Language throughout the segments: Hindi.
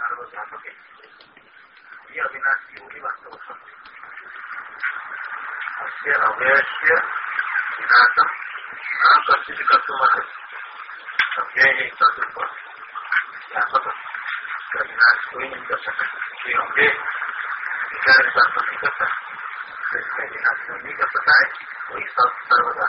सार्वव्यापक ये अविनाश की होगी वास्तव अव्यय विनाशम आकर्षित अव्यय है तत्व व्यापक इसका विनाश कोई नहीं कर सकता अव्यय विचार के साथ नहीं करता इसका विनाश नहीं कर सकता है वही सर्वदा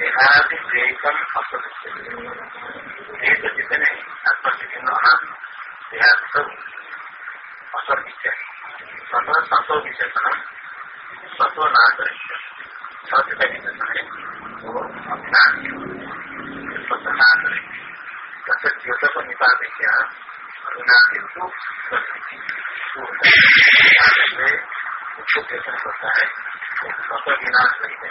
देहादिवेकम अपरिचित एक जितने आत्मचिकिन होना सब असविचय स्वतः सतो विशेषण सतो नागरिक सत्य का विशेषण है वो अज्ञान स्वतः नागरिक तथा ज्योत पर निपात किया अभिनाशित्व में उसको व्यसन करता है स्वतः विनाश नहीं है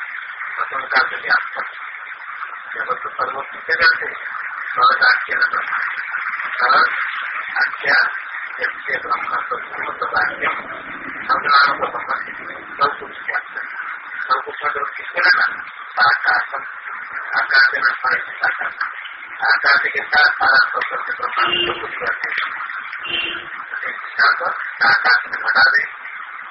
प्रसन्नता से व्याप्त जगत तो सर्वोच्च से करते सर्वदाख्य सर्वाख्या जैसे ब्रह्म संपूर्ण सदाख्यम संग्राम को ब्रह्म सब कुछ व्याप्त सब कुछ मतलब किसके लगा आकाशम आकाश न आकाश आकाश के साथ सारा सब ब्रह्म सब कुछ करते आकाश में घटा दे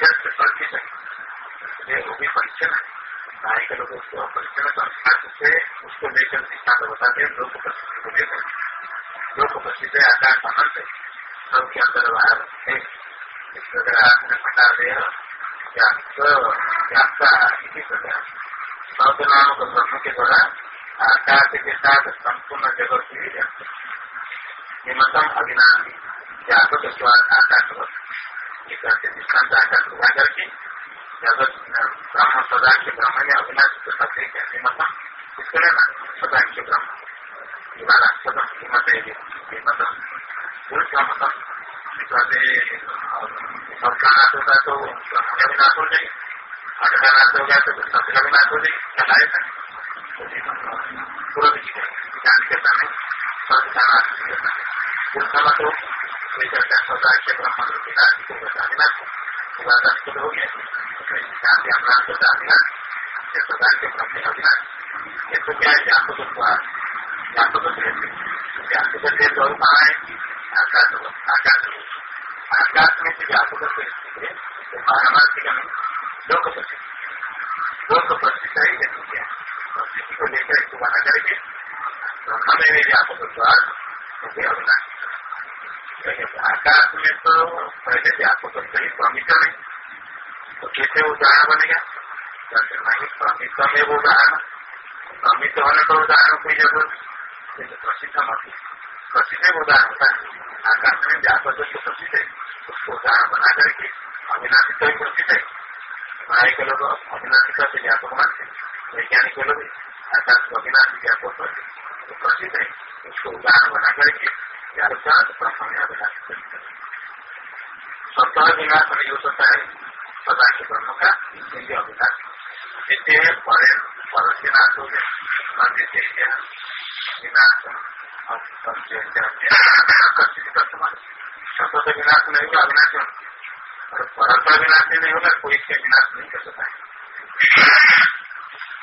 अत्यंत कल्पित है वो भी परीक्षण है गाय के लोग उसको परीक्षण संस्कार से उसको लेकर शिक्षा बताते हैं लोक उपस्थिति को लेकर लोक उपस्थिति आकार समर्थ है सब के अंदर बाहर इस प्रकार आपने बता दे इसी प्रकार सौ नाम को ब्रह्म के द्वारा आकाश के साथ संपूर्ण जगत की व्यक्त निमतम अभिनामी जागत आकाश ये कहते दृष्टांत आकाश उठा करके जगत ब्रह्म सदा के ब्रह्म में अविनाश तो सबसे कहते इसके ना के तो का भी हो जाए। घट का नाश गया तो सबका भी नाश हो जाए। चलाए पूरा ज्ञान के समय पुरुष मत स्वतः के ब्रह्म विनाश को बता विनाश पूरा गया ज्ञान अपराध बता विनाश स्वतः के ब्रह्म का ये क्या ज्ञान को ज्ञान को ज्ञान को और कहा है आकाश आकाश में से व्यापक तो लोक प्रसिद्ध क्या को लेकर इसको बना करके व्यापक आकाश में तो पहले व्यापक सही प्रमित में तो कैसे उदाहरण बनेगा नहीं प्रमित में वो उदाहरण प्रमित होने पर उदाहरण कोई ज़रूरत प्रसिद्ध मत प्रसिद्ध उदाहरण होता है आकाश में व्यापक प्रसिद्ध है उसको उदाहरण बना करके अविनाशी तो प्रसिद्ध है न्याय के लोग अविनाशी का व्यापक मानते हैं वैज्ञानिक लोग आकाश को अविनाशी व्यापक तो प्रसिद्ध है उसको उदाहरण बना करके में अविनाशी स्वतः विनाश नहीं हो सकता है सदा के ब्रह्म का इसलिए अविनाश जिससे परे पर से नाश हो गए मंदिर से विनाश शब्द का विनाश नहीं होगा अविनाश और परत विनाश नहीं होगा कोई इसका विनाश नहीं कर सकता है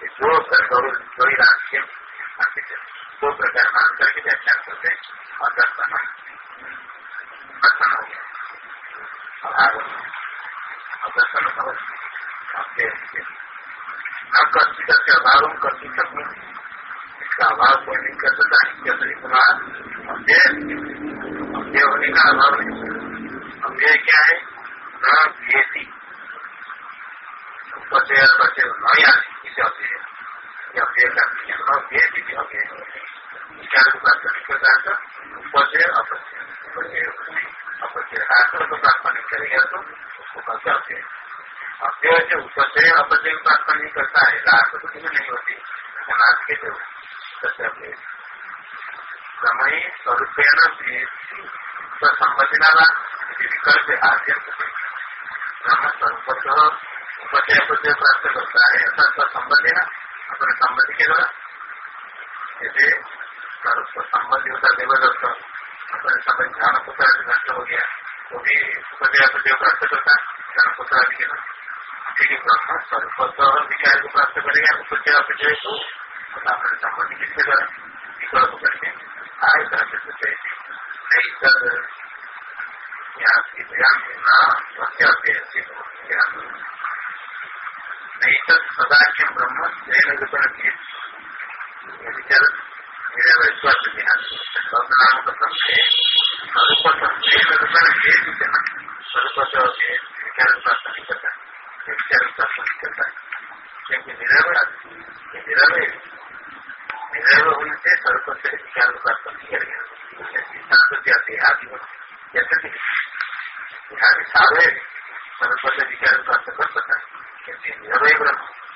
दो ही राष्ट्रीय दो प्रकार मान करके व्याख्यान करते हैं और दर्शन दर्शन हो गया अभाव दर्शन न कष्ट करके अभाव कष्ट सकूँ इसका अभाव कोई नहीं कर सकता है अव्यय अव्यय होने का अभाव नहीं अव्यय क्या है न व्यती बचे बचे न याद इसे अव्यय ये अव्यय न व्यती भी अव्यय क्या प्राप्त नहीं करता उपचय अपचय अपचय तो से अपचय प्राप्त नहीं करता है राष्ट्र कुछ भी नहीं होती समाज के जो समय स्वरूपेण संबंधिना विकल्प आद्यंत ब्रह्म स्वरूप उपचय उपचय प्राप्त करता है ऐसा संबंधी ना अपने संबंधी के द्वारा जैसे संबंधी होता देवदत्त अपने संबंध ध्यान पुत्र नष्ट हो गया वो भी उपचय उपचय प्राप्त करता है ध्यान पुत्र आदि के द्वारा ठीक है विचार को प्राप्त करेगा उपचय अपचय को अपने संबंधी किसके द्वारा विकल्प करके आय करके सोचे नहीं कर नहीं तो ब्रह्म जैन रूपण विचार मेरा विश्वास का है स्वरूप जैन रूपण स्वरूप विचार प्राप्त नहीं करता विचार प्राप्त नहीं करता क्योंकि निरवय होने से स्वरूप विचार प्राप्त नहीं ध्यान स्वरूप है निरवय ब्रह्म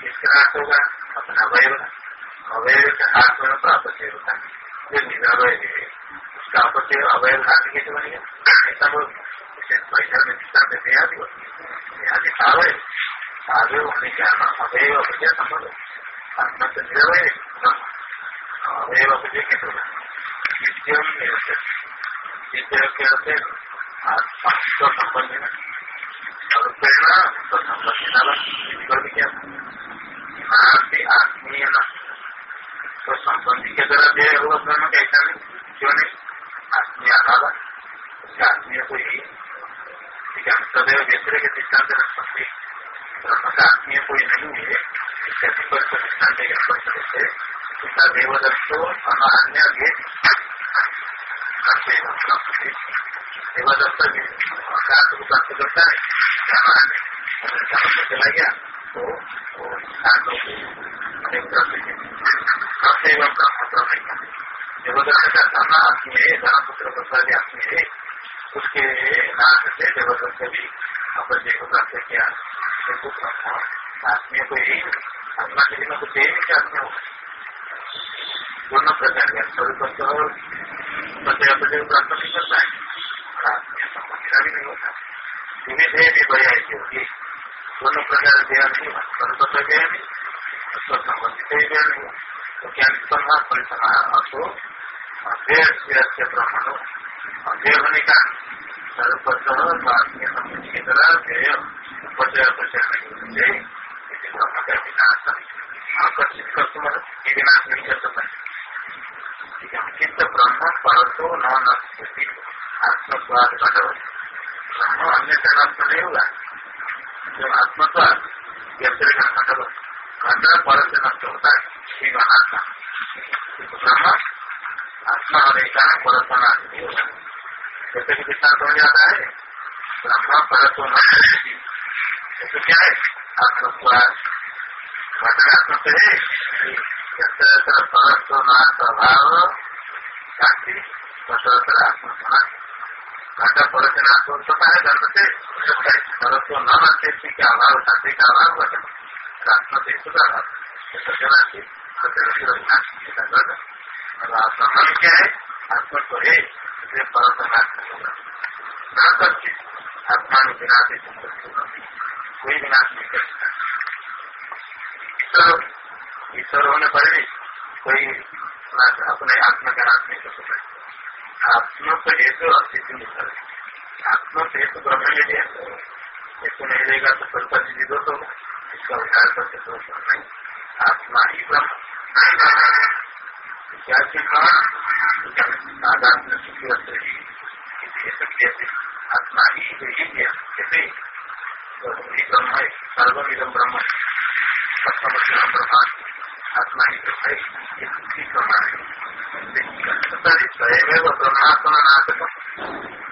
किसका नाश होगा अपना अवयव अवयव के हाथ में तो अपचय होता है जो निरवय है उसका अपचय अवयव हाथ कैसे बनेगा ऐसा बोल पैसा में दृष्टान देते आदि यहाँ दिखा हुए आगे होने के अवयव अपचय संबंध आत्मा से निरवय अवयव अपचय कैसे होगा नित्यम नित्य के अर्थ संबंध प्रेरणा संबंधी आत्मीय तो संबंधी के द्वारा दे हुआ ब्रह्म कैसा नहीं क्यों नहीं आत्मीय उसके आत्मीय को ही सदैव व्यक्ति के दृष्टांत रख सकते ब्रह्म का आत्मीय कोई नहीं है इसका स्पष्ट दृष्टांत से उसका देवदत्तो अन्य देवदत्त को प्राप्त करता है चला गया तो देवदत्त का धन आत्मी है धनपुत्र प्रसाद आत्मी है उसके नाथ से देवदत्त भी अपने को प्राप्त किया आत्मीय को यही आत्मा के दिन कुछ यही नहीं आत्मा हो दोनों प्रकार के स्वरूप प्रत्यय अपने प्राप्त नहीं करता है और आत्मीय संबंधित भी नहीं होता विविधे भी बया होगी दोनों प्रकार दिया नहीं स्वरूप गया नहीं उसको संबंधित ही गया नहीं तो क्या निष्पन्ना परिसमा अर्थो अध्यय ब्रह्मण अध्यय होने का सर्वप्रथम आत्मीय संबंधी ध्येय उपचय उपचय नहीं होने से ब्रह्म आकर्षित कर ये सकता किंतु ब्रह्म परतो न अन्य नष्ट नहीं होगा जब आत्मत्वाद व्यक्ति का घटक घटक पर से नष्ट होता है श्री महात्मा आत्मा होने का होगा जैसे कि दृष्टांत हो जाता है ब्रह्म नष्ट तो क्या है आत्मस्वाद घटक आत्म से है परत्व नाश अभाव शांति आत्म समाज घाटा पड़ोचना तो होता है धर्म से परंतु न नष्टे के अभाव का अभाव घटना आत्मा से से ब्रह्म क्या है आत्मा तो है इसलिए परम नाश होगा न विनाश कोई विनाश नहीं कर सकता ईश्वर होने पर भी कोई अपने आत्मा का नाश नहीं कर सकता आत्मा तो हेतु अस्तित्व निकल आत्मा तो हेतु ब्रह्म ले लिया हेतु नहीं रहेगा तो परिपति विदोष होगा। इसका विचार करते तो नहीं। आत्मा ही ब्रह्म। क्या सीखना आध्यात्म सुखी? वस्त्र ही आत्मा ही ही। गया कैसे? ब्रह्म है सर्वमिदम ब्रह्म है। ब्रह्मा। आत्मा ही ब्रह्म है। ये सुखी प्रमाण है। स्वयं ब्रह्मात्मा नाटक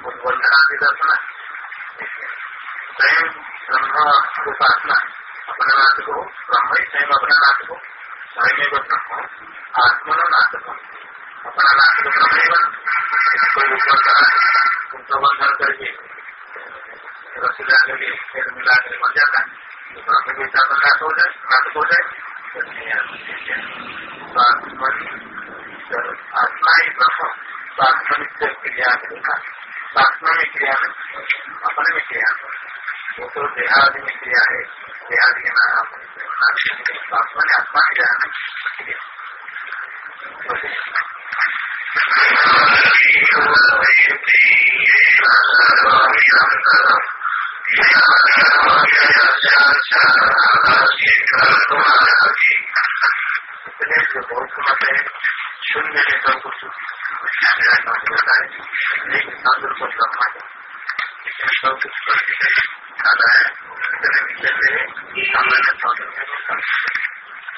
उद्बंधनादि दर्शन स्वयं ब्रह्म उपासना अपना नाटक हो ब्रह्म अपना नाटक हो नाटक अपना नाटक ब्रह्म कोई उपबंधन करके रसी ला करके फिर मिला कर बन जाता है नाटक हो जाए आत्मा ही ब्रह्म आत्मनित्य क्रिया आत्मा में क्रिया में अपने में क्रिया वो तो देहादि में क्रिया है देहादि के नाम आत्मा ने आत्मा क्रिया इसलिए जो बहुत मत है शून्य तंत्र को ब्रह्मा इसमें सब कुछ खाना है इतने विषय से सामान्य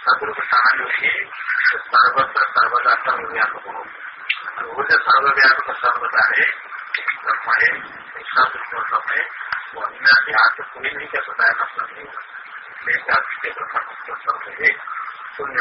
सदरूप सामान्य होगी तो सर्वत्र सर्वदा सर्वव्यापक हो वो जो सर्वव्यापक सर्वदा है है वो अन्य कोई नहीं कर मतलब नहीं होगा ब्रह्म सर्व है शून्य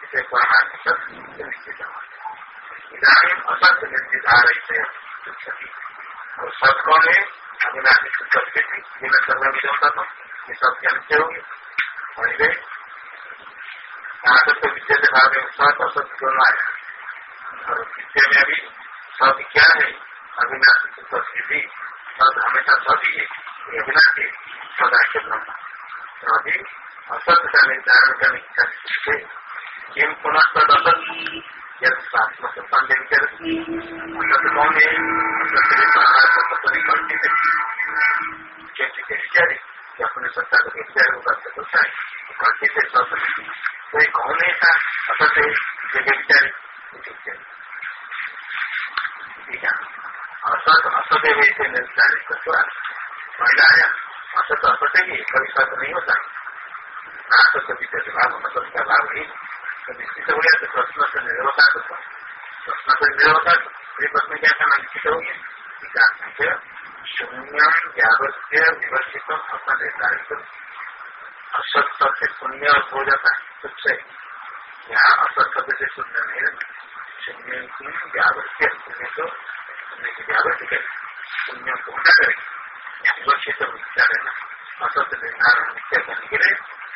इसे और सत कौन है अविनाशी सत्य थी बिना सर्व विजमता तो ये सब जानते होंगे वही गए यहाँ तो विद्या के में सत असत दोनों आया और विद्या में अभी सब क्या है अविनाशी उपस्थिति सत हमेशा सभी है ये अविनाशी सदा के ब्रह्म अभी असत का निर्धारण करने की इच्छा किम पुनः तद असत यद शास्त्र से संदेह कर असत कौन असत के परिकल्पित कैसे विचारी अपने सत्ता को विचार होगा तो है कल्पित है सब कोई कौन ऐसा असत है असत असत वैसे निर्धारित करता है असत असत कभी नहीं होता तो कभी भाव असत का ही तो निश्चित हो गया तो प्रश्न से निर्भरता करता प्रश्न से निर्भरता ये प्रश्न क्या करना निश्चित हो गया शून्य व्यावृत्य विवर्षित अपना निर्धारित असत से शून्य हो जाता है तुच्छ यहाँ असत शब्द से शून्य नहीं रहता शून्य की व्यावृत्ति शून्य को शून्य की व्यावृत्ति करें शून्य को न करें सुरक्षित मिथ्या रहना असत निर्धारण मिथ्या करने के लिए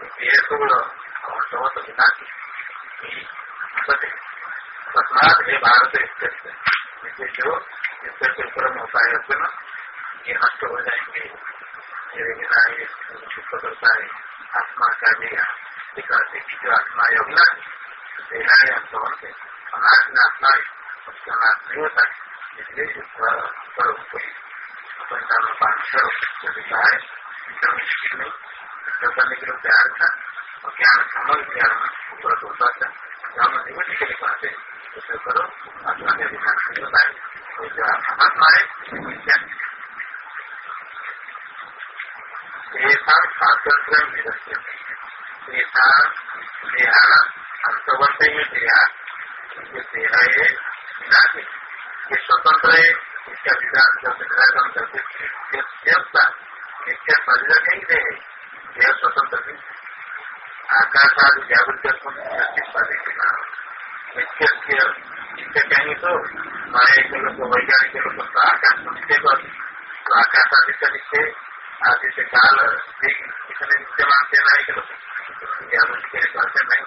पेड़ को और समस्त पिता तस्मात हे भारत जिससे जो जिससे जो कर्म होता है उसमें ये नष्ट हो जाएँगे मेरे बिना ये छुप करता है आत्मा का देगा ये कहते कि जो आत्मा है अगला देना है अनुभव से अनाज में आत्मा है उसका अनाज नहीं होता है इसलिए इस कर्म को पंचानवे पाठ करो जो लिखा है नहीं जो करने के लिए प्यार था और ज्ञान समझ ज्ञान पूरा होता था हम निमित्त के लिए कहते हैं करो आत्मा के अधिकार से बताए तो जो आत्मा है स्वातंत्र निरस्त नेता देहा अंतवर्त है ये स्वतंत्र है इसका विकास जब विधायक हम करते नित्य नहीं रहे यह स्वतंत्र है आकाश आदि जागृत कहेंगे तो माया के लोग वैज्ञानिक लोग आकाश नित्य पर तो आकाश आदि का नित्य आदि से काल इतने नित्य मानते नहीं के लोग जागृत नहीं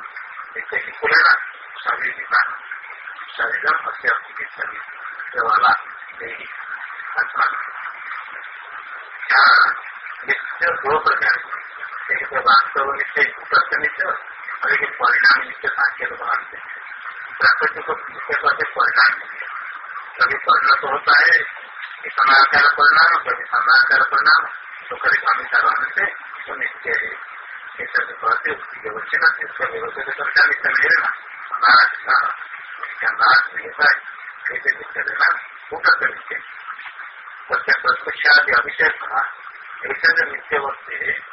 इससे कि खुलेगा शरीर दिमाग शरीर अस्य शरीर वाला दो प्रकार लेकिन वास्तव निश्चय सत्य निश्चय लेकिन परिणाम निश्चय साक्ष्य को मानते हैं प्रकृति को निश्चय करते परिणाम कभी परिणत होता है समाकार परिणाम कभी समाकार परिणाम तो कभी हमेशा रहने से तो निश्चय है लेना अनाथ का निश्चय लेना वो करते निश्चय प्रत्यक्ष आदि अभिषेक का ऐसा निश्चय वस्तु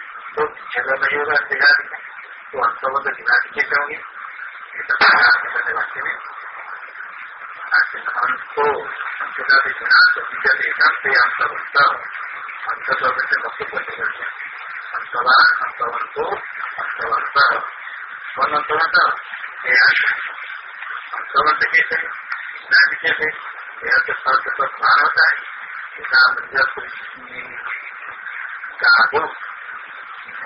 तो विच्छेद नहीं होगा का तो अंतवत विनाश कैसे होंगे हमको संस्कृता विनाश बीजदेशम से अंतवंत अंतशब्द से वस्तु को अंतवंत कौन अंतवंत कैसे? ज्ञान कैसे? यह तो शब्द पर होता है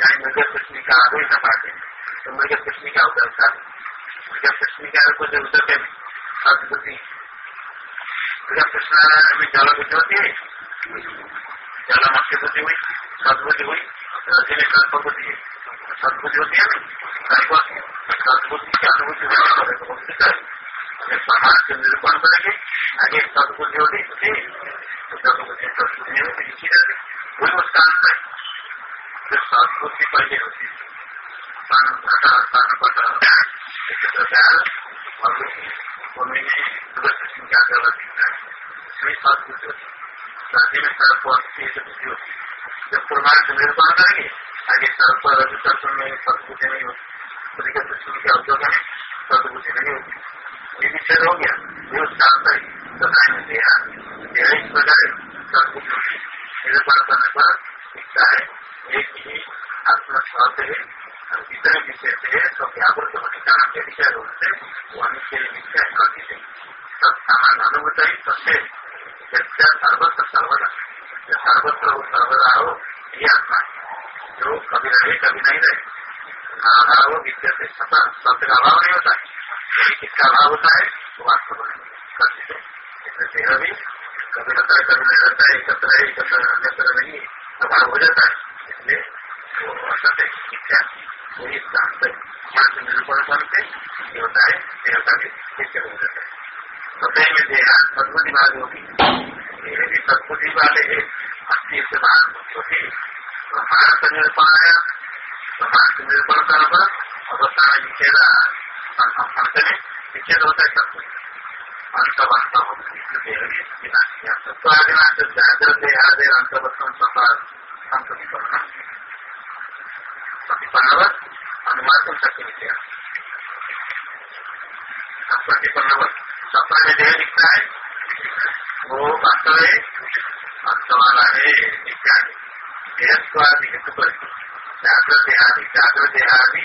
चाहे मृगत स्मीका आदो ही न पाते तो मृगत स्मीका उद्धव था जब प्रश्न क्या को जो उत्तर है सदबुद्धि जब प्रश्न में जल बुद्धि होती है जल मत्स्य बुद्धि हुई सदबुद्धि हुई रसी में कल्प बुद्धि सदबुद्धि होती है सदबुद्धि की अनुभूति समाज के निरूपण करेंगे आगे सदबुद्धि होती है सदबुद्धि सदबुद्धि होती लिखी रहती वही उसका अंतर है सदबुद्धि पहले होती है में में जब प्रमाण से आगे सर्प सर्प में सदबुद्धि नहीं होती खुद के दृष्टि के अवसर में नहीं होती ये विषय हो गया ये सदाई में दिया यह इस प्रकार सदबुद्धि निर्माण करने है एक ही आत्मा शब्द है इतने विषय से सब व्यावृत होने का विषय रूप से वो विषय है सब सामान अनुभूत ही सबसे सर्वत्र सर्वदा सर्वत्र हो सर्वदा हो, ये आत्मा। जो कभी रहे, कभी नहीं रहे। विद्या से का अभाव नहीं होता। है किसका अभाव होता है, वो वास्तव में कथित है। इसमें भी, कभी रहता है, कभी नहीं रहता है, एकत्र है, एकत्र अन्यत्र नहीं। अभाव हो जाता है इसलिए वो असत है मिथ्या वही है निरूपण ये होता है देवता भी नित्य हो जाता है में देहा सदबुद्धि वाले होगी ये भी सदबुद्धि वाले है अस्थि से बाहर होती ब्रह्मांड निरूपण आया ब्रह्मांड निरूपण करने पर अवस्था निषेध अंत में निषेध होता है सब अंत प्रतिपन्नवत अनुवाद शक्य विषय प्रतिपन्नवत सपना में देह दिखता है वो वास्तव है अंत है इत्यादि देहत्वादि हेतु पर जागृत देहादि जागृत देहादि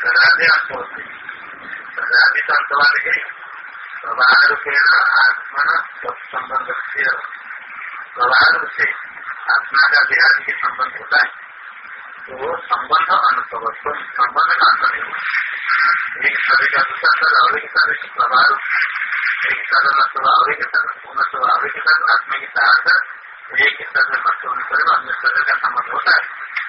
कदादि अंतवत्ते कदादि तो अंतवाद है स्वभारूपेण आत्मन संबंध से स्वभाव से आत्मा का देहादि के संबंध होता है तो संबंध अनुभवत्व संबंध का अंत नहीं होता एक शरीर का दूसरा शरीर और एक शरीर प्रभाव एक शरीर नष्ट और एक नष्ट और एक शरीर आत्मा के साथ एक शरीर नष्ट होने पर अन्य शरीर का संबंध होता है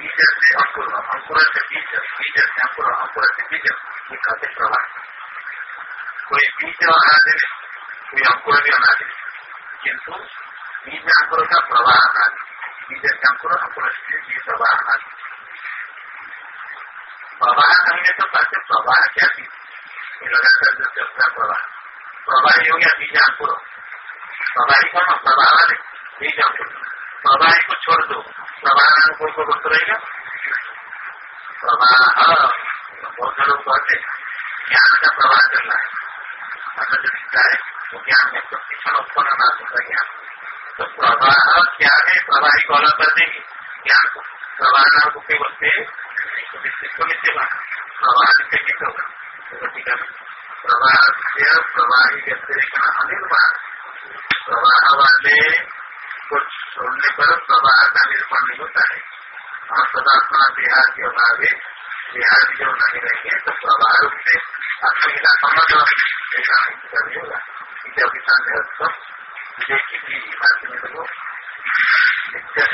बीज से अंकुर अंकुर से बीज बीज से अंकुर अंकुर से बीज ये कहते प्रवाह कोई बीज अनादि कोई अंकुर भी अनादि किंतु बीज अंकुर का प्रवाह अनादि बीज से अंकुर अंकुर से बीज प्रवाह अनादि प्रवाह कहेंगे तो कहते प्रवाह क्या थी लगातार जो चलता प्रवाह प्रवाही हो गया बीज अंकुर प्रवाही कौन प्रवाह वाले बीज अंकुर प्रवाही को छोड़ दो। प्रवाह अनुकूल को वक्त रहेगा? प्रवाह बहुत लोग कहते ज्ञान का प्रवाह चल रहा है? ऐसा जो दिखता है, वो ज्ञान में प्रतिक्षण उत्पन्न ना होता ज्ञान तो प्रवाह क्या है प्रवाही को अलग कर देंगे। ज्ञान को प्रवाह नाम को के वक्त प्रवाह से किस होगा? प्रवाह से प्रवाही व्यतिरिक्त अनिर्माण प्रवाह वाले को छोड़ने पर प्रवाह का निर्माण नहीं होता है और सदात्मा देहाद के अभाव देहाद जो नहीं रहेंगे तो प्रवाह रूप से आत्मिका समझ ऐसा नहीं होगा इसे किसान देखिए कि बात में देखो नित्य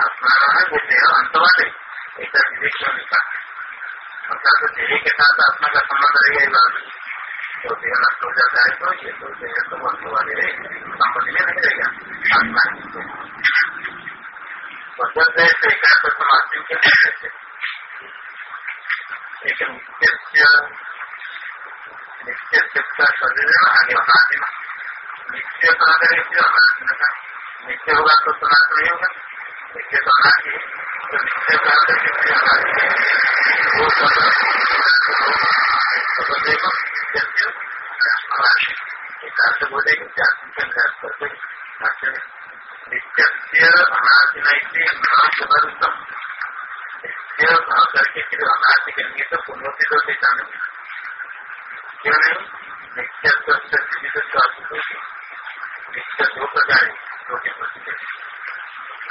आत्मा है वो देह अंतवान है ऐसा विवेक्षण लिखा अर्थात देह के साथ आत्मा का संबंध रहेगा इस बात तो देह नष्ट हो जाता है तो ये तो देह तो अंत वाले संबंध में नहीं रहेगा आत्मा के लेकिन शरीर नित्य तो होगा तो नाश नहीं होगा। नित्य तो अनादि तो नित्य नित्य अनादि नित्य अनादि बोलेंगे जाति करते नित्य अनादिना इसलिए पुनरुत्तम नित्य भाव करके फिर अनादि करेंगे तो तो नित्य नित्य दो प्रकार दो के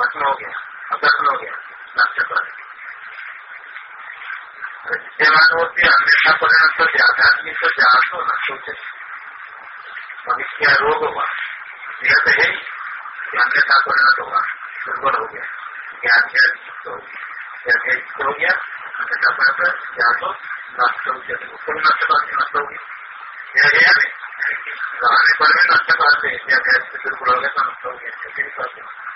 भस्म हो गया। अदर्शन हो गया। नष्ट कर। विद्यमान होती आध्यात्मिक तो जहाँ तो नष्ट उचित भविष्य रोग हुआ यह तो है कि अन्यथा परिणत होगा। दुर्बल हो गया। ज्ञान ज्ञान हो गया। हो गया। अन्यथा परिणत या तो नष्ट उचित उसको नष्ट करके नष्ट होगी यह गया नहीं रहने पर भी नष्ट या से दुर्बल हो गया तो नष्ट हो गया।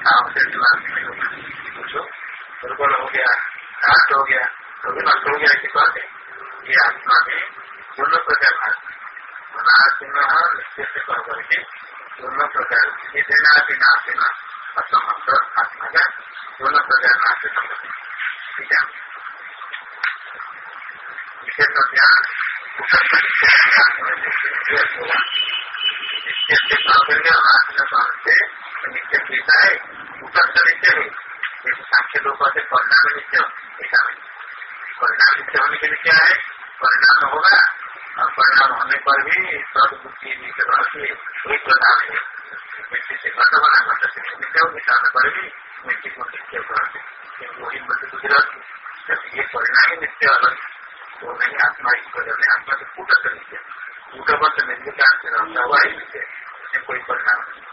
काम से दुर्बल हो गया नाश हो गया तो नष्ट हो गया ऐसी बात है ये आत्मा में दोनों प्रकार कह करके दोनों प्रकार आत्मा का दोनों प्रकार नाश ठीक है ध्यान नित्य पीता है उत्तर नित्य है जैसे सांख्य लोग से परिणाम नित्य ऐसा नहीं परिणाम नित्य होने के लिए क्या है परिणाम होगा और परिणाम होने पर भी सदबुद्धि निकरण से प्रधान है मिट्टी से बना घट से पर भी मिट्टी को क्योंकि वही मध्य ये परिणाम नित्य अलग तो नहीं आत्मा प्रकार में आत्मा से ही कोई परिणाम नहीं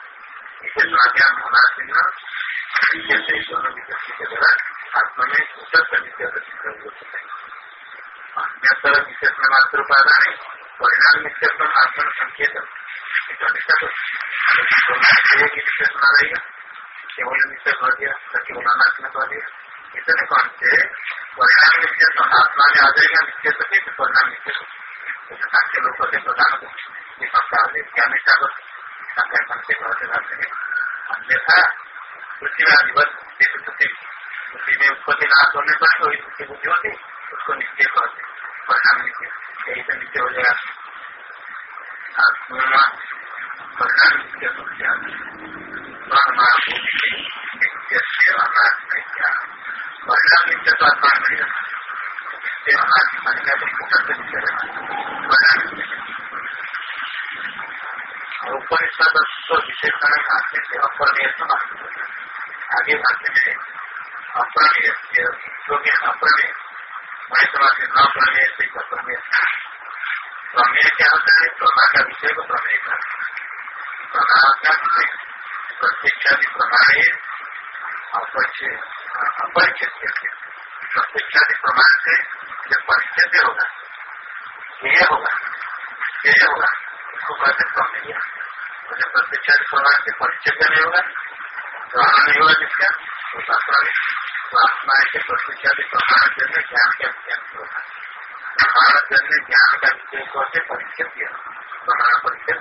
मात्र उपादान है परिणाम नित्यत्म आत्मा संकेत विशेषण रहेगा केवल निश्चय कर दिया केवल अनात्मा कर दिया इतने कौन से परिणाम नित्य आत्मा में आ जाएगा नित्य सके तो परिणाम नित्य जैसे सांख्य लोग कहते प्रधान को ये संस्कार दे क्या निष्ठा कर से कहते जाते हैं अन्यथा पृथ्वी अधिवत पृथ्वी में उत्पत्ति नाश होने पर कोई बुद्धि होती उसको नित्य कहते परिणाम नित्य यही तो नित्य हो जाएगा आत्मा परिणाम नित्य हो जाएगा नित्य से अनाथ क्या परिणाम नित्य तो आत्मा नहीं नित्य अनाथ मानेगा तो मुक्त नित्य परिणाम उपनिषद विशेषण भाष्य से अपरमेय आगे भाष्य में अप्रमेय क्योंकि अप्रमेय मैं समाज न प्रमेय से प्रमेय प्रमेय क्या होता है प्रमा का विषय को प्रमेय का प्रमा का विषय प्रत्यक्षादि प्रमाणे अपरिचय प्रत्यक्षादि प्रमाण से जब परिचय होगा ज्ञेय होगा ज्ञेय होगा उसको कहते से परिचय नहीं होगा ग्रहण नहीं होगा जिसका उसका प्रवेश तो आत्मा के प्रत्यक्षादि प्रमाण जन्य ज्ञान का होगा प्रमाण ज्ञान का विषय कहते परिचय प्रमाण परिचय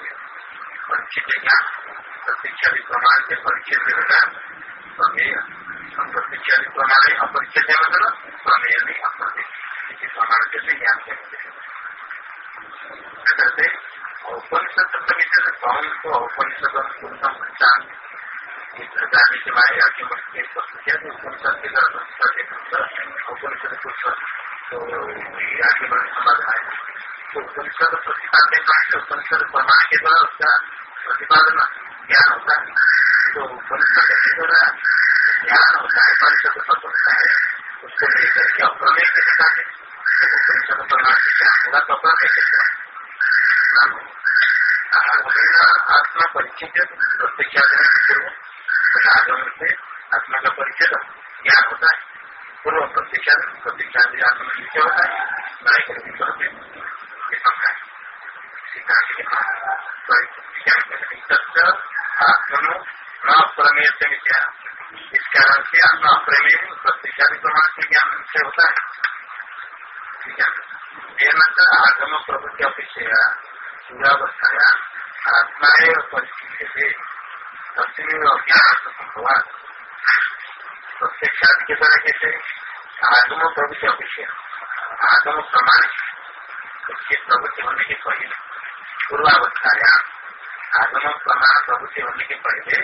ज्ञान प्रत्यक्षादि प्रमाण से परिचय होगा प्रमेय प्रत्यक्षादि प्रमाण अपरिचय प्रमेय नहीं प्रमाण ज्ञान का विषय औपनिषद समिति कौन को औपनिषद पूर्णतम पहचान जाने के बाद आगे बढ़ते किया तो उपनिषद के तरफ़ उपनिषद कुछ तो आगे बढ़ समझ आए तो उपनिषद प्रतिपादन का उपनिषद प्रमाण के द्वारा उसका प्रतिपादन ज्ञान होता है तो उपनिषद के द्वारा ज्ञान होता है उपनिषद पद होता है उसको लेकर के अप्रमेय कहता है उपनिषद प्रमाण से ज्ञान होगा तो अप्रमेय कहता है आत्मा परिचित प्रत्यक्षा आगमन से आत्मा का परिचय ज्ञान होता है पूर्व प्रतीक्षा प्रतीक्षा आत्मा नित्य होता है आत्मनो न प्रमेय से मित्या इस कारण से आत्मा अप्रमेय प्रतीक्षा प्रमाण से ज्ञान से होता है आगम प्रभुत्व अपेक्षा पूरावस्थाया आत्मा परिस्थिति तस्वीर और ज्ञान भगवान प्रत्यक्षादि के द्वारा कैसे आगम प्रवृत्ति अपेक्षा आगम प्रमाण उसके प्रवृत्ति होने के पहले पूर्वावस्थाया आगम प्रमाण प्रवृत्ति होने के पहले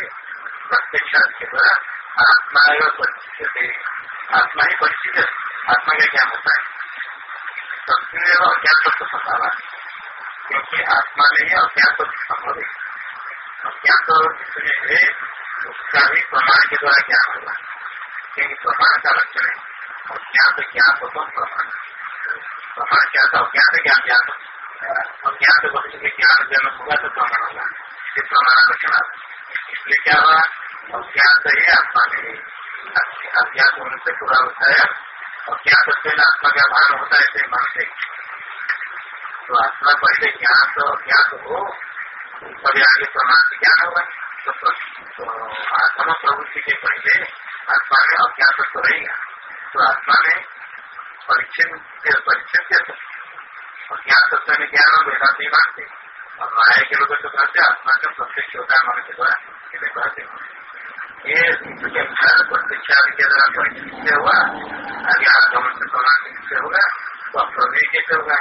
प्रत्यक्षादि के द्वारा आत्मा परिचित आत्मा ही। परिचित आत्मा का ज्ञान होता है? तस्वीर अज्ञान तत्व संभावा क्योंकि आत्मा में ही अज्ञान तत्व संभव है। अज्ञात जिसमें है उसका भी प्रमाण के द्वारा ज्ञान होगा। क्योंकि प्रमाण का लक्षण है। अज्ञात ज्ञान हो तो प्रमाण? प्रमाण क्या था? अज्ञात ज्ञान ज्ञान अज्ञात वस्तु के ज्ञान जन्म होगा तो प्रमाण होगा। इसके प्रमाण लक्षण इसलिए क्या हुआ? अज्ञात है आत्मा में अज्ञात होने से पूरा होता है। अज्ञात से आत्मा का भान होता है ऐसे मन से तो आत्मा पहले ज्ञान तो अज्ञात हो तभी आगे प्रमाण ज्ञान होगा तो आत्मा प्रवृत्ति के पहले आत्मा में अज्ञात तो रहेगा तो आत्मा में परिचय परिचय अज्ञात तत्व में ज्ञान और वेदांत मानते और माया के लोग तो कहते आत्मा का प्रत्यक्ष होता है मन के द्वारा कहते ये प्रत्यक्ष आदि के द्वारा परिचय हुआ आगे आगमन से प्रमाण से होगा तो अप्रमेय कैसे होगा?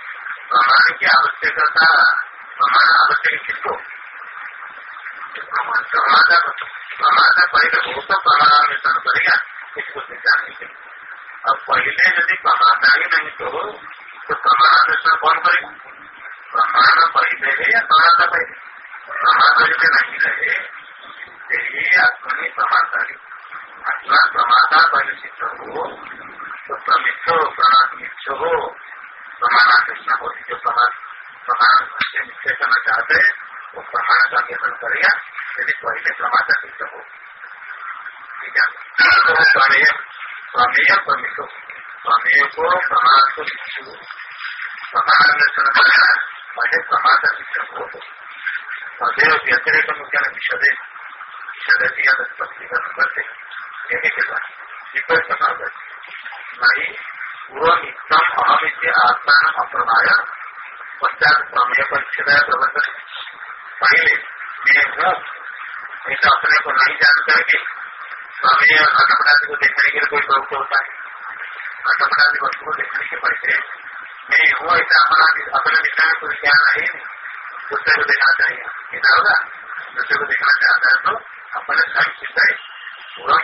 प्रमाण की आवश्यकता प्रमाण आवश्यक किसको प्रमाण का पहले हो तो प्रमाण अन्वेषण करेगा किसको जानने के अब पहले यदि प्रमाण ही नहीं तो तो प्रमाण दर्शन कौन करेगा प्रमाण पहले है या प्रमाता पहले प्रमाण पहले नहीं रहे यही आत्मनि प्रमाता आत्मा प्रमाता सिद्ध हो तो प्रमित हो प्रणात्मित हो प्रमाणान्वेषण हो जो प्रमाण प्रमाण से निश्चय करना चाहते हैं वो प्रमाण का अन्वेषण करेगा यदि पहले प्रमाता सिद्ध हो ठीक है प्रमेय प्रमेय प्रमित हो प्रमेय को प्रमाण को समानान्वेषण करना पहले समाज शिक्षण हो सदैव व्यतिरेक मुख्य विषदे विषदीय स्पष्टीकरण करते एक के द्वारा विपरीत समाज नहीं पूर्व इतम अहम आत्मा अप्रमाय पश्चात प्रमेय परिच्छेद प्रवर्तन पहले मैं हूँ। ऐसा अपने को नहीं जान करके प्रमेय घटपटादि को देखने के लिए कोई प्रवृत्त होता है। घटपटादि वस्तु को देखने के पहले नहीं वो ऐसा अपना अपने दिशा में कुछ ज्ञान है? नहीं दूसरे को देखना चाहिए। ऐसा होगा? दूसरे को देखना चाहता है तो अपने सिद्ध है पूरा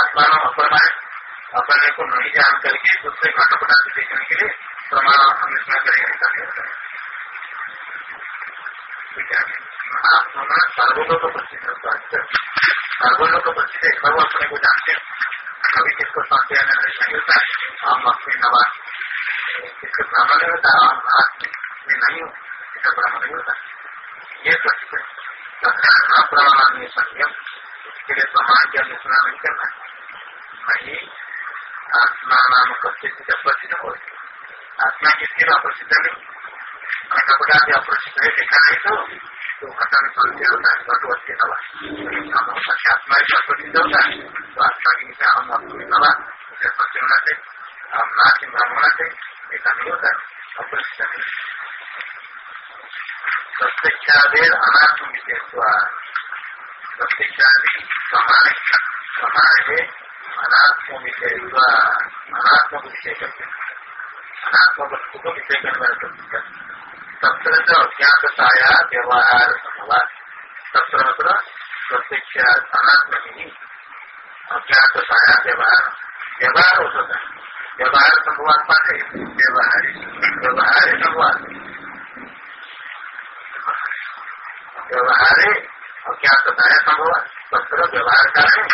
आत्मा अपना अपने को नहीं जान करके दूसरे घटपटा से देखने के लिए प्रमाण अन्वेषण करेंगे ठीक है। को प्रसिद्ध को है सर्व अपने को जानते हैं। कभी किसको नहीं होता है हम अपने नवाज़। भ्रम नहीं होता आत्म में नहीं इसका भ्रम नहीं होता। ये सत्य न प्रमाण संयम इसके लिए प्रमाण की अनुसना नहीं करना नहीं आत्मा नाम कथित अप्रसिद्ध हो आत्मा किसके लिए अप्रसिद्ध नहीं घटपटा से अप्रसिद्ध है देखा नहीं तो होता है घटवती नवा हम आत्मा ही अप्रसिद्ध होता है तो आत्मा के नीचे हम नवा उसे सत्य होना चाहिए हम नाच ब्राह्मण चाहिए ऐसा नहीं होता अनात्म विशेष प्रत्यक्षादि समान समान है अनात्म विषय अनात्म विषय करते अनात्म वस्तु को विषय करने तत्र अज्ञातताया व्यवहार संभवाद तत्र प्रत्यक्ष अनात्म ही अज्ञातताया व्यवहार। व्यवहार हो सकता है व्यवहार संवाद पाते व्यवहार व्यवहार संवाद। व्यवहार और क्या बताया संभव पत्र व्यवहार का है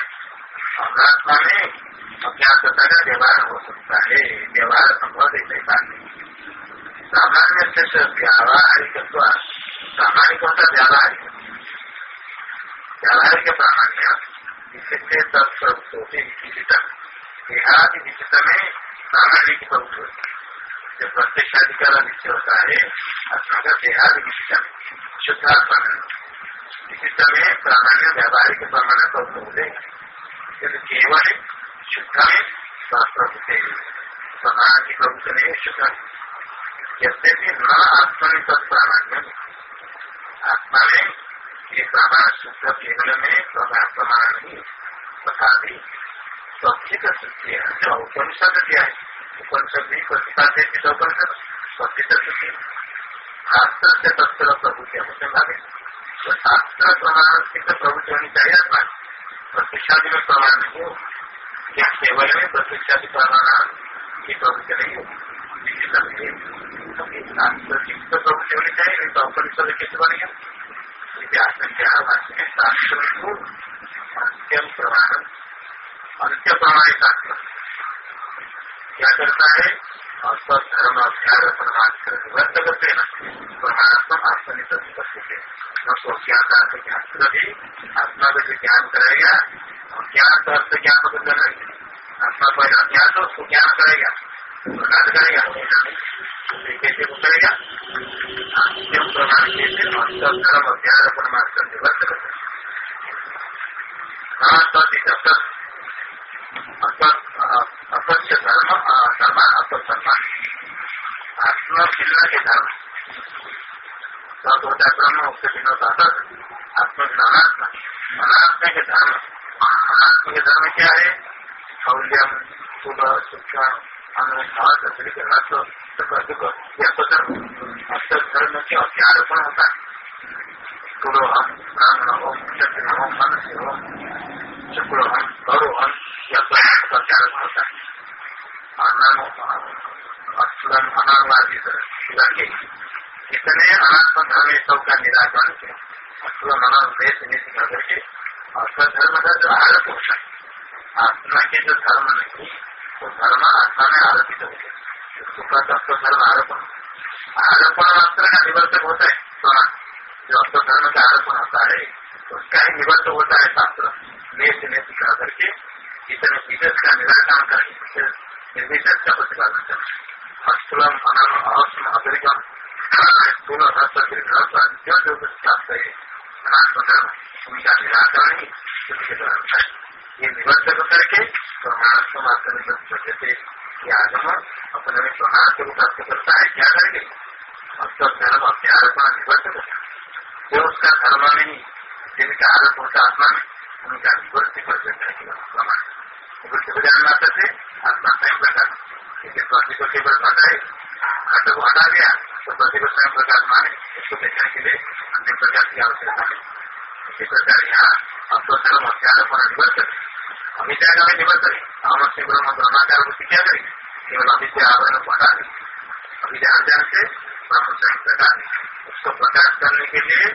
अनात्मा में अज्ञातता का व्यवहार हो सकता है। व्यवहार संभव ऐसे बात नहीं सामान्य से व्यावहारिक सामान्य होता व्यावहारिक व्यावहारिक प्रामाण्य इससे तत्व देहादि विचित्र में सामान्य की बहुत जब प्रत्यक्षाधिकार निश्चय होता है आत्मा का देहादि विशिष्ट शुद्धात्मा इसी समय प्रामाण्य व्यावहारिक प्रमाण तो बोलेगा केवल शुद्ध की प्रभुत्व नहीं शुद्ध यद्यपि न आत्मा ये शुद्ध केवल में नहीं तथा भी शुद्धि जो उपनिषद दिया है। उपनिषद भी प्रतिपाद्य की सौखिक शुद्धि शास्त्र से तत्व भागे तो शास्त्र प्रमाण से तो होनी चाहिए आत्मा प्रशिक्षादि में प्रमाण नहीं हो या केवल में प्रशिक्षादि प्रमाण ये हो शास्त्र की तो होनी चाहिए तो उपनिषद कैसे बनेगा है शास्त्र को अंत्य प्रमाण अंत्य प्रमाण शास्त्र क्या करता है? और सब धर्म अध्याय परमात्म निवर्त करते हैं। परमात्मा आत्मनिष्ठ उपस्थित है उसको ज्ञान ज्ञान भी आत्मा का जो ज्ञान करेगा और ज्ञान अर्थ ज्ञान को करना आत्मा को अज्ञान तो उसको ज्ञान करेगा प्रकाश करेगा कैसे वो करेगा? अंतिम प्रमाण कैसे धर्म अध्याय परमात्मा निवर्त करते हाँ। तो अपत्य धर्म धर्म अपधर्म आत्मा के धर्म सब होता ब्रह्म उससे होता आत्मा अनात्मा के धर्म अनात्मा के धर्म क्या है शौल्यम शुभ सूक्ष्म यह धर्म के अत्यारोपण होता हम हो शुक्र हम गौरव हम या है लगे इतने अनात्म धर्म सबका निराकरण किया असलम अनादेश नीति करके असल धर्म का जो आरोप होता है आत्मा के जो धर्म नहीं वो धर्म में आरोपित हो धर्म आरोपण आरोपण मात्र का निवर्तक होता है जो धर्म का आरोपण होता है उसका ही निवर्तक होता है शास्त्र नेत नीति करके इतने विशेष का निराकरण निर्विशेष का प्रतिपादन कर स्थूलम अनम है उनका निराकरण ही। है। ये करके जैसे ये आगम अपने प्रमाण को प्राप्त करता है। क्या करके अब धर्म अत्यारोपण निवर्तक जो उसका धर्म नहीं, जिनका आरोप होता आत्मा उनका निवृत्ति कर देता है सकते आत्मा स्वयं प्रकाश क्योंकि प्रति को केवल घट है घट को हटा दिया तो प्रति को स्वयं प्रकाश माने इसको देखने के लिए अन्य प्रकार की आवश्यकता है इसी प्रकार यहाँ अप्रोचन हत्यार पर निवर्तन अविद्या का निवर्तन हम से ब्रह्म ब्रह्माचार को क्या करेंगे केवल अविद्या आवरण को हटा दें अविद्या से ब्रह्म स्वयं प्रकाश उसको प्रकाश करने के लिए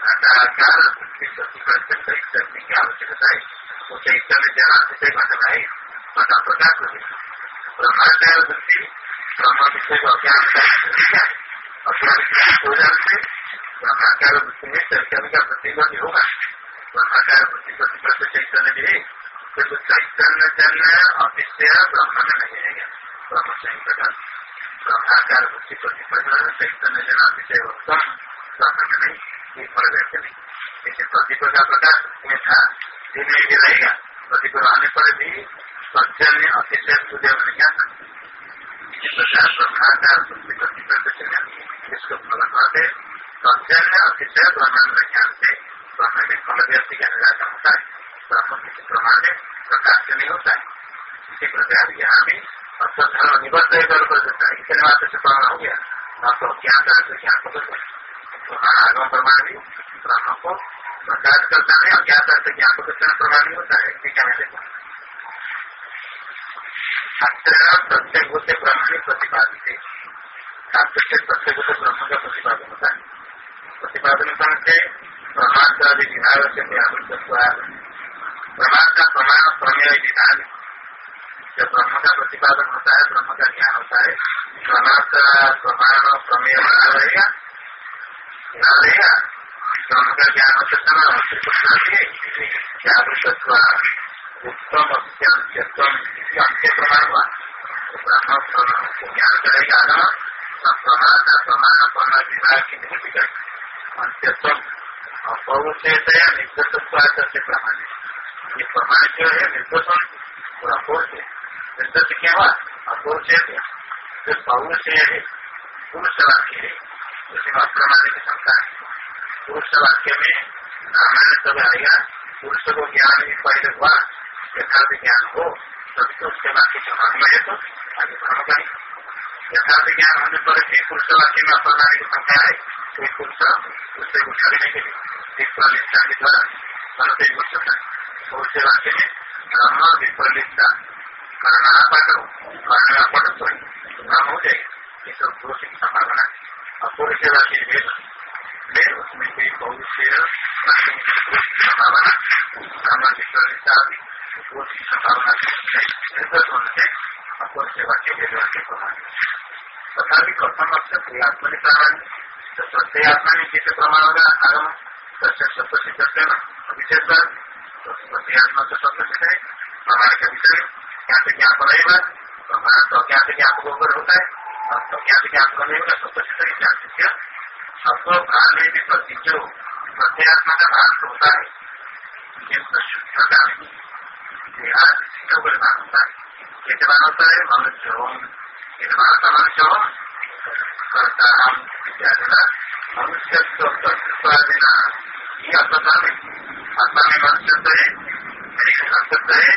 घटाकार वृत्ति प्रतिफलित चैतन्य की आवश्यकता है वो चैतन्य जहाँ से घटना है घटा प्रकाश होगी ब्रह्माचार वृत्ति ब्रह्म विषय को अज्ञान अज्ञान भोजन से ब्रह्माचार वृत्ति में चैतन्य का प्रतिबंध होगा ब्रह्माचार वृत्ति प्रतिबंध चैतन्य भी है तो चैतन्य जन्य अतिशय ब्रह्म में नहीं रहेगा ब्रह्म स्वयं प्रकाश ब्रह्माचार वृत्ति प्रतिबंध चैतन्य ब्रह्म में नहीं जैसे प्रतिपद का प्रकाश में था में भी रहेगा प्रतिपद आने पर भी सज्जन्य अतिशय सूर्य नहीं आता इसी प्रकार ब्रह्माचार इसको फल कहते सज्जन्य अतिशय ब्रह्मांड ज्ञान से ब्रह्म में फल व्यक्ति का निराकरण होता है ब्रह्म किसी प्रमाण में प्रकाश से नहीं होता है इसी प्रकार यहाँ भी धर्म निबद्ध है इतने मात्र से प्रमाण हो गया तो ज्ञान ज्ञान को प्रमाण आगम प्रमाण भी ब्रह्म को प्रकाश करता है अज्ञात अर्थ ज्ञान को प्रमाण नहीं होता है शास्त्र प्रत्येक होते ब्रह्म प्रतिपादित है शास्त्र से प्रत्येक ब्रह्म का प्रतिपादन होता है प्रतिपादन करके प्रमादादि विभाग से प्रमाद का प्रमाण प्रमेय विभाग जब ब्रह्म का प्रतिपादन होता है ब्रह्म का ज्ञान होता है प्रमाद का प्रमाण प्रमेय बना रहेगा का जागृतत्व उत्तम अत्यंत्यत्म अंत्य प्रमाण हुआ ब्रह्म ज्ञान करेगा ना प्रमाण प्रमाण प्रमाण की अपौरुषेतया निर्दत्वाद से प्रमाण ये प्रमाण पुरुष वाक्य है उसमें अप्रमाण की क्षमता है पुरुष वाक्य में रामायण सब आएगा पुरुष को ज्ञान भी पहले हुआ यथार्थ ज्ञान हो तभी तो उसके वाक्य प्रमाण में है तो आगे भ्रम करें यथार्थ ज्ञान होने पर भी पुरुष वाक्य में अप्रमाण की संख्या है कोई पुरुष उससे उठाने के लिए विप्रलिप्ता के द्वारा मनते घोषता है उससे वाक्य में ब्रह्म विप्रलिप्ता करना पटो करना पटो ब्रह्म हो जाएगी ये सब दोष की संभावना अपूर्व वाक्य वेद वेद उसमें कोई संभावना विप्रलिप्ता दोष की से वाक्य तथा कथम अक्ष क्रियात्मक प्रमाण तो प्रत्ययात्मा में किसे प्रमाण होगा अभिषेक है प्रमाण का विषय क्या से ज्ञापन प्रमाण तो होता है और तो क्या से ज्ञापन रहेगा सत्य सिद्ध है क्या सिद्ध सबको भाग में भी प्रति जो प्रत्ययात्मा का भाग होता है जिसका शुद्धता देहात सिद्ध भाग होता है कैसे भाग होता है मनुष्य होम यजमान मनुष्य होम करता हम इत्यादि मनुष्य देना ये अपना आत्मा में मनुष्य है संतत्व है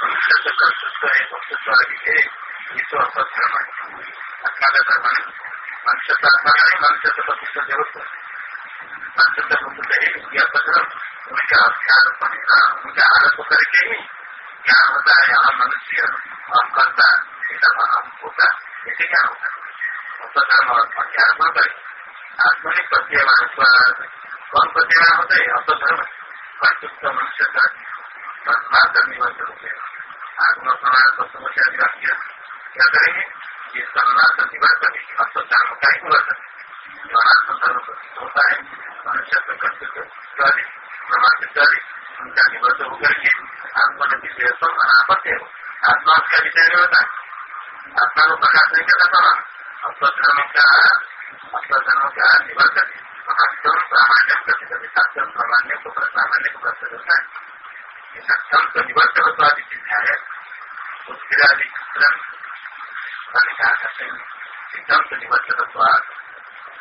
मनुष्य कर्तृत्व है वस्तुत्व आदि है ये तो अपधर्म है आत्मा का धर्म है मनुष्य का आत्मा नहीं मनुष्य तो प्रतिष्ठ देवत्व मनुष्य का मुक्त है ये अपधर्म उनका अभ्यास होता है यहाँ मनुष्य क्या होता है अपधर्म अज्ञान बन गए आत्मा प्रत्ययमान कौन प्रत्ययमान होता है अपधर्म कर्तृत्व मनुष्य का होते आत्मा प्रमाण तत्व से अधिवाक्य क्या करेंगे ये समानार्थ निवर्तन अर्थधर्म का ही निवर्तन समानार्थ धर्म होता है मनुष्य का कर्तृत्व उनका निवर्त होकर आत्मा हो होता को प्रकाश नहीं समान अपधर्म का निवर्तन सत्यम प्रामाण्य को प्रामाण्य को होता है निवर्तन क्या करते हैं? सिद्धम तो निवर्तन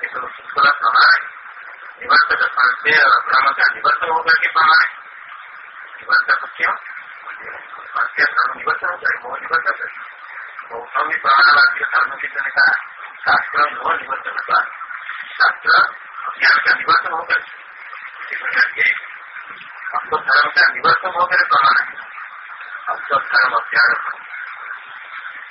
एक शुक्ल प्रमाण निवर्तक से ब्रह्म का निवर्तन होकर के प्रमाण है। निवर्तक क्यों? निवर्तन होता है वो निवर्तक है वो भी प्रमाण धर्म की कहा। शास्त्र नो निवर्तन का शास्त्र ज्ञान का निवर्तन होकर निवर्तन होकर प्रमाण है अब तो धर्म अज्ञान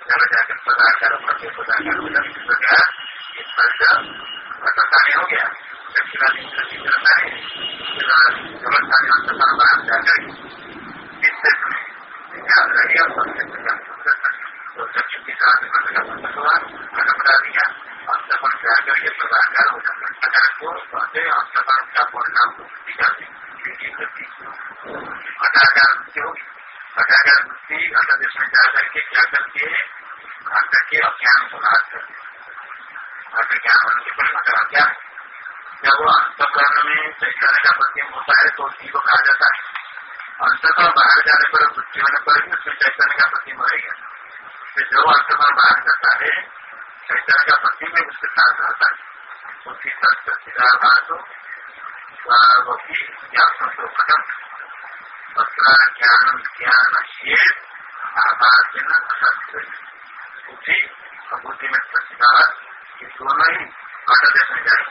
जब जाकर पदाचार प्रत्येक पदाचार प्रकार इस पर घटस्थानी हो गया दक्षिणा चित्रता है समर्थानी अंतस्थान बाहर जाकर इससे ध्यान और तो दक्षिण के पदाचार हो को कहते हैं होगी घटाकार वृत्ति अंत देश में जाकर के क्या करती है घट के अज्ञान को नाश करती है। घट ज्ञान होने के पर घट अज्ञान। जब वो अंतकरण में चैतन्य का प्रतिम होता है तो उसी को कहा जाता है। अंतकरण बाहर जाने पर वृत्ति होने पर भी उसमें चैतन्य का प्रतिम रहेगा फिर जो अंतकरण बाहर जाता है चैतन्य का प्रतिम उसके साथ रहता है। उसी तत्व सिद्धाभाषो स्वावपी ज्ञान तथा ज्ञान ज्ञान से आभासन असत्य बुद्धि बुद्धि में प्रतिभा ये दोनों ही आदर्श में जाए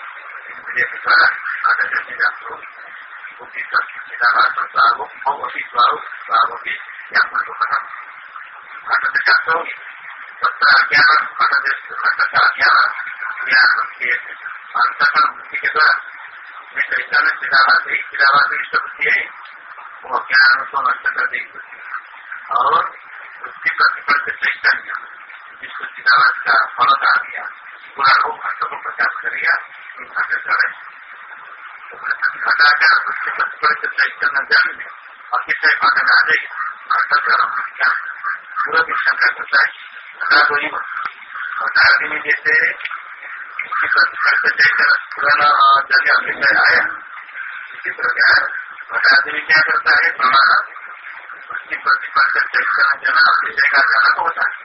इंद्रिय द्वारा आदर्श में जाते बुद्धि प्रतिभा स्वभाव अवधि स्वाव स्वावपी ज्ञान को खत्म आदर्श जाते होगी तथा ज्ञान आदर्श तथा ज्ञान ज्ञान के अंतकरण बुद्धि के द्वारा चैतन्य चिदाभास ही चिदाभास इष्ट बुद्धि है वो ज्ञान को नष्ट कर देगी और उसके प्रतिफल से चैतन्य जिसको चिदाभास का फल आ गया पूरा रोग घट को प्रकाश करेगा घट चढ़े घटाकर उसके प्रतिफल से चैतन्य जन्म में अतिशय घट में आ जाएगा घट गर्म क्या पूरा भी शंका करता है घटा तो ही घटा में जैसे पुराना जल अभिषय आया। इसी प्रकार घटादि क्या करता है? प्रमाण। उसकी प्रतिपक्ष अभिषय का जनक होता है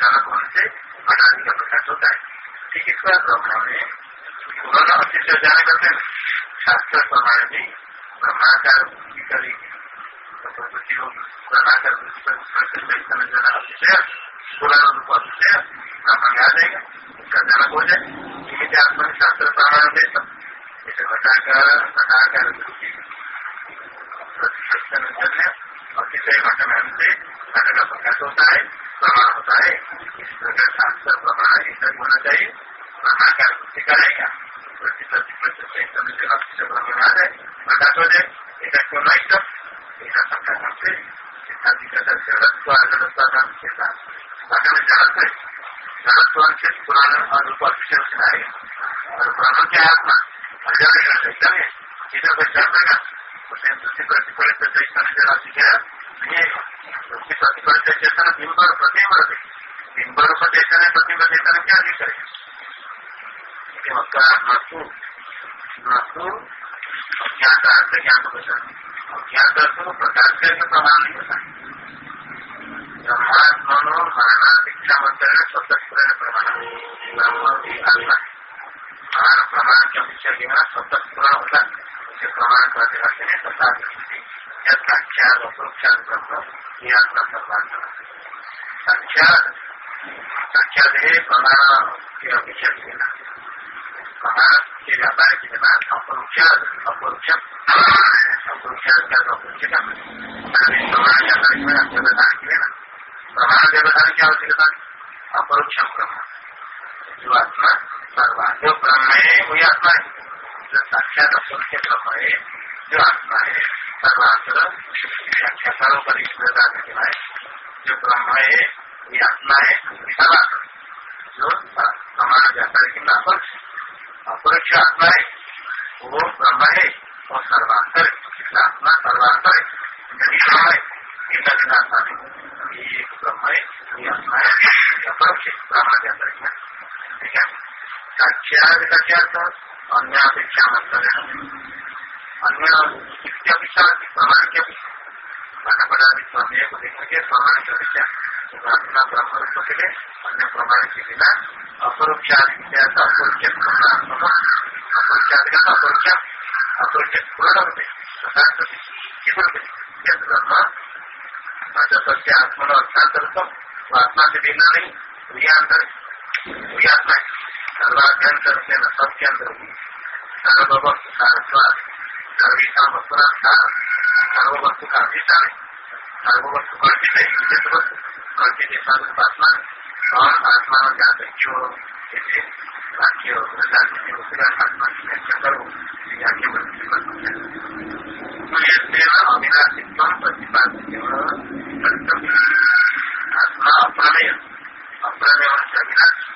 जनक होने से घटादि का प्रकाश होता है। ठीक इस पर ब्रह्म में पुराना अतिशय जान करते हैं। शास्त्र प्रमाण भी ब्रह्माकार चैतन्य जन अभिषय पुराना रूप अभिषय ब्रह्म में आ जाएगा। जनक हो जाए। शास्त्र प्रमाण देता इसे घटाकर घटाकर जन्य अतिशय घटना से घट का प्रकाश होता है प्रमाण होता है इस प्रकार शास्त्र प्रमाण ऐसा होना चाहिए ब्रह्माकार वृद्धि करेगा ब्रह्म आ जाए प्रकाश जाए ऐसा क्यों नहीं कर ऐसा संख्या से सिद्धांति का जड़त्व जड़त्व का जड़त्व जड़त्व पुराण अनुरूप अक्षर और ब्रह्म क्या आत्मा अजर चैतन्य इधर कोई चल देगा उसे दूसरी प्रतिफलित चैतन्य जरा सीखेगा नहीं आएगा उसकी प्रतिफलित चैतन्य बिंब प्रतिम्ब रहते बिंब रूप चैतन्य प्रतिम्ब चैतन्य क्या नहीं करेगा नसु नसु अज्ञात अर्थ ज्ञान वचन अज्ञात अर्थ को प्रकाश करके प्रमाण नहीं होता ब्रह्मात्मनो माना दीक्षा मंत्र स्वतंत्र प्रमाण ब्रह्म की आत्मा और प्रमाण के अपेक्षा बिना स्वतंत्र होता उसे प्रमाण करते रहते हैं तथा साक्षात अप्रोक्षात ब्रह्म ये आत्मा सर्वांग साक्षात साक्षात है प्रमाण के अपेक्षा बिना प्रमाण के व्यापार के बिना अपरोक्ष का प्रमाण के के बिना प्रमाण व्यवधान की आवश्यकता अपरोक्ष ब्रह्म जो आत्मा सर्वा जो ब्रह्म है वही आत्मा है जो साक्षात असत्य ब्रह्म है जो आत्मा है सर्वांतर ईश्वरता देने है जो ब्रह्म है वही आत्मा है सर्वांतर जो समान व्यापार की अपक्ष अपरोक्ष आत्मा है वो ब्रह्म है और सर्वांतर आत्मा सर्वांतर है ब्रह्म है दिन आत्मा नहीं ये ब्रह्म है ये आत्मा है अपरोक्ष ब्रह्म के अंदर ठीक है साक्षात का क्या था? अन्य अपेक्षा मंत्र अन्य इसकी अपेक्षा प्रमाण की अपेक्षा बड़ा स्वामी को देखने प्रमाण की अपेक्षा ब्रह्म रूप के लिए, अन्य प्रमाण के बिना अपरोक्षाद अपरोक्ष अपरोक्षाद का अपरोक्ष सत्य, आत्मा से भिन्न नहीं वही सर्वाभ्यंतर से न सबके अंदर सर्ववस्तु सारस्वाद सर्विका वस्तु सर्व वस्तु का अधिष्ठान है सर्व वस्तु कल्पित है चित्त वस्तु कल्पित है सर्व आत्मा और आत्मा जाते जो जैसे वाक्य उसका आत्मा की व्याख्या करो व्याख्या अविनाशित्व प्रतिपादित आत्मा अप्रमेय अप्रमेय से अविनाश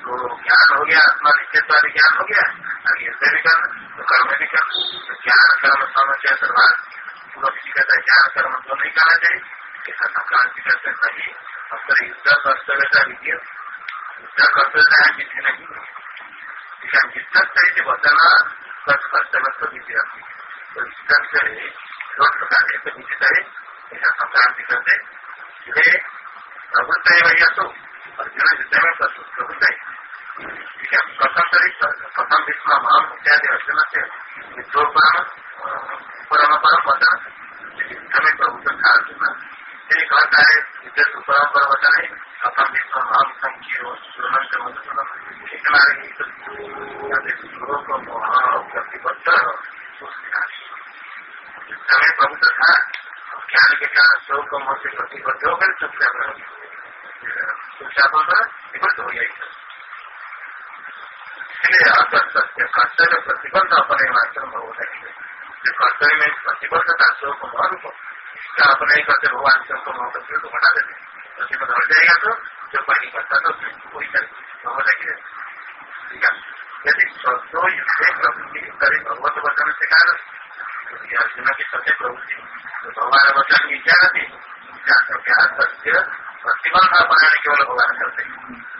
तो ज्ञान हो गया, आत्मा निश्चित ज्ञान हो गया। अभी युद्ध भी करना तो कर्म भी करना। तो ज्ञान कर्म समझ सर्वाद पूरा किसी कहता है ज्ञान कर्म तो नहीं करना चाहिए। ऐसा संक्रांति करते नहीं अक्सर युद्ध कर्तव्यता विधि युद्ध कर्तव्यता है विधि नहीं। युद्ध से बताना कर्तव्य तो विधि रखती तो युद्ध से दो प्रकार है तो विधि है ऐसा संक्रांति करते प्रभुत्व है भैया तो अर्जुन युद्ध में प्रभुत्व है है। प्रथम विश्व महाम इत्यादि अर्जुन से विद्रो परम परम परम वचन हमें प्रभुत्व था अर्जुन ये कहता है विद्य परम परम वचन है प्रथम विश्व महाम संख्य इतना प्रतिबद्ध हमें प्रभुत्व था, ज्ञान के प्रतिबद्ध चुपचाप निबद्ध हो जाएगी इसलिए असत्य कर्तव्य प्रतिबद्ध अपने मात्र में हो जाएँगे जो कर्तव्य में प्रतिबद्धता शोक अनुरूप इसका अपने ही करते भगवान से उनको मोह तो बना देते प्रतिबद्ध हो जाएगा तो जो पानी करता तो करे हो जाएगी ठीक है यदि शब्दों युद्ध प्रवृत्ति करे भगवत वचन से कारण अर्जुन की सत्य प्रवृत्ति भगवान वचन की क्या गति सत्य प्रतिबंध अपनाने केवल भगवान करते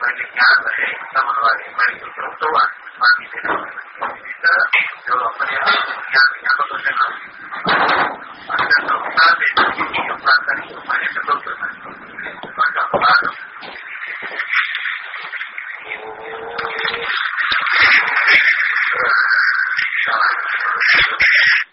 praticare diciamo, la, questo frutto a tramite l'università io Thank you.